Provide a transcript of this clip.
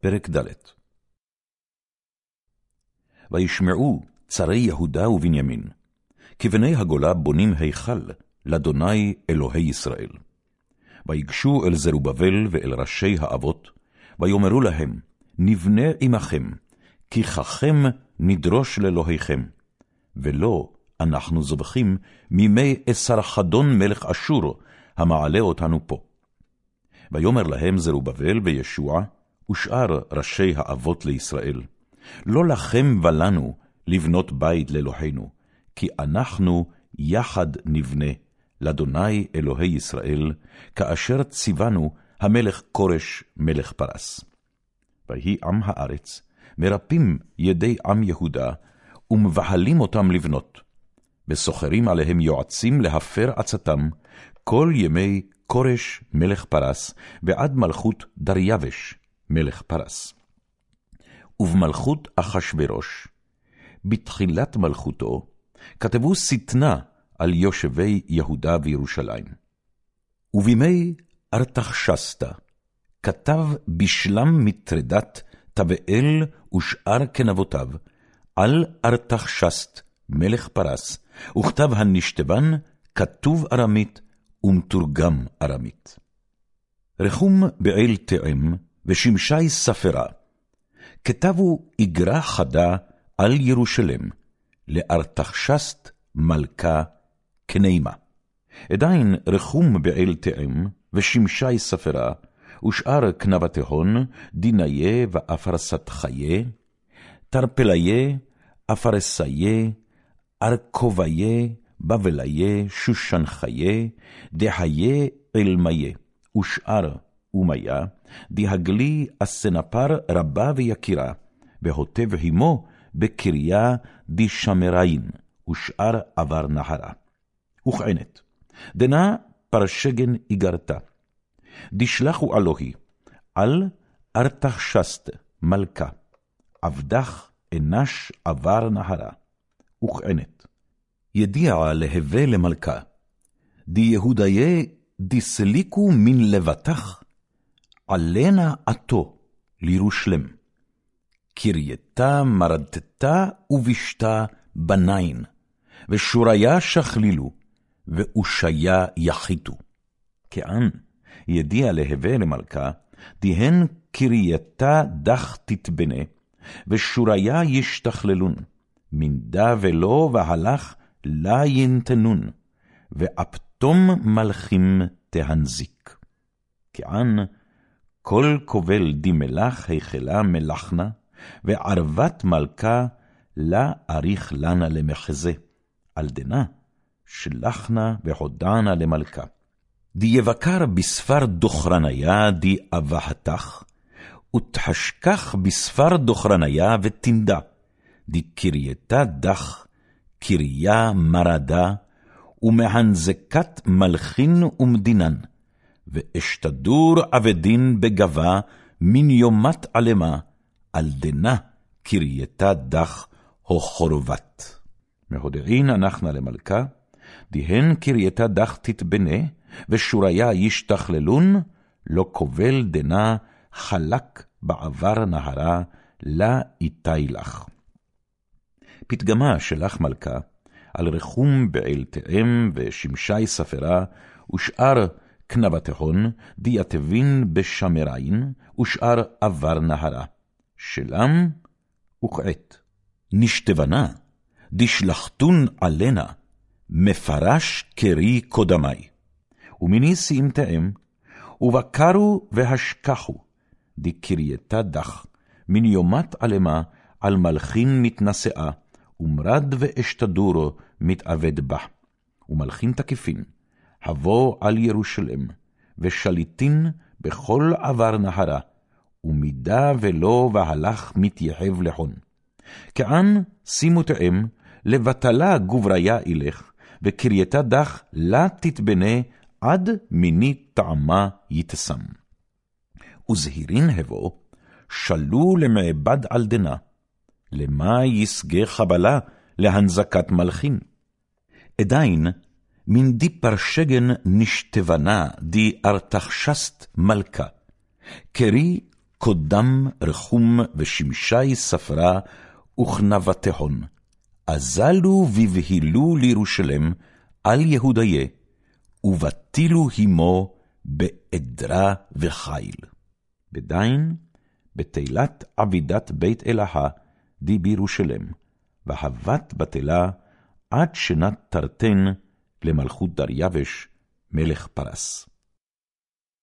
פרק ד' וישמעו צרי יהודה ובנימין, כי בני הגולה בונים היכל לאדוני אלוהי ישראל. ויגשו אל זרובבל ואל ראשי האבות, ויאמרו להם, נבנה עמכם, כי ככם נדרוש לאלוהיכם, ולא אנחנו זובחים מימי אסרחדון מלך אשור, המעלה אותנו פה. ויאמר להם זרובבל וישוע, ושאר ראשי האבות לישראל, לא לכם ולנו לבנות בית לאלוהינו, כי אנחנו יחד נבנה, לאדוני אלוהי ישראל, כאשר ציוונו המלך כורש מלך פרס. ויהי עם הארץ, מרפים ידי עם יהודה, ומבהלים אותם לבנות, וסוחרים עליהם יועצים להפר עצתם, כל ימי כורש מלך פרס, ועד מלכות דריווש מלך פרס. ובמלכות אחשורוש, בתחילת מלכותו, כתבו שטנה על יושבי יהודה וירושלים. ובימי ארתחשסתא, כתב בשלם מטרדת תבאל ושאר כנבותיו, על ארתחשסת מלך פרס, וכתב הנשתבן כתוב ארמית ומתורגם ארמית. רחום בעיל תאם ושמשי ספרה, כתבו איגרה חדה על ירושלם, לארתחשסת מלכה כנימה. עדיין רחום בעיל תאם ושמשי ספרה, ושאר כנבתהון, דיניה ואפרסת חיה, תרפליה, אפרסיה, ארכוביה, בבליה, שושנחיה, דהיה אלמיה, ושאר אומיה, דהגלי הסנפר רבה ויקירה, והוטב הימו בקריה דשמריין, ושאר עבר נהרה. וכענת, דנה פרשגן איגרתה, דשלחו אלוהי, על ארתחשסת מלכה, עבדך אנש עבר נהרה, וכענת. ידיע להווה למלכה, די יהודיה דיסליקו מן לבטח, עלנה עתו לירושלם. קרייתה מרדתה ובשתה בניין, ושוריה שכלילו, ואושיה יחיתו. כען, ידיע להווה למלכה, דהן קרייתה דח תתבנה, ושוריה ישתכללון, מנדה ולא והלך לה ינתנון, ואפתום מלכים תהנזיק. כען, כל כובל דמלך היכלה מלחנה, וערבת מלכה לה אריך לנה למחזה, על דנה שלחנה והודענה למלכה. די יבקר בספר דוכרניה די אבהתך, ותחשכך בספר דוכרניה ותנדה, די קרייתה דך, קריה מרדה, ומהנזקת מלכין ומדינן, ואשתדור עבדין בגבה, מן יומת עלמה, על דנה קרייתה דך הו חורבת. מהודעין אנחנה למלכה, דהן קרייתה דך תתבנה, ושוריה ישתכללון, לא כובל דנה חלק בעבר נהרה, לה איתי לך. פתגמה שלך מלכה, על רחום בעיל תאם ושמשי ספרה, ושאר כנבתהון, דיתבין בשמריין, ושאר עבר נהרה. שלם וכעת. נשתבנה, דשלחתון עלנה, מפרש קרי קודמי. ומיני סמתאם, ובקרו והשכחו, דקרייתה דח, מן יומת עלמה, על מלכין מתנשאה, ומרד ואשתדורו מתאבד בה. ומלכין תקפין, הבוא על ירושלם, ושליטין בכל עבר נהרה, ומידה ולא והלך מתייחב לחון. כען שימו תאם, לבטלה גובריה ילך, וקרייתה דח לה תתבנה עד מיני טעמה יתסם. וזהירין הבוא, שלו למעבד על דנה, למה ישגה חבלה להנזקת מלכין? עדיין, מן די פרשגן נשתבנה די ארתחשסת מלכה, קרי קודם רחום ושמשי ספרה, וכנבה תהון. אזלו בבהילו לירושלם, על יהודיה, ובטילו הימו בעדרה וחיל. בדין, בתהילת עבידת בית אלהה, די בירושלם, והבת בטלה עד שנת תרתן למלכות דריווש, מלך פרס.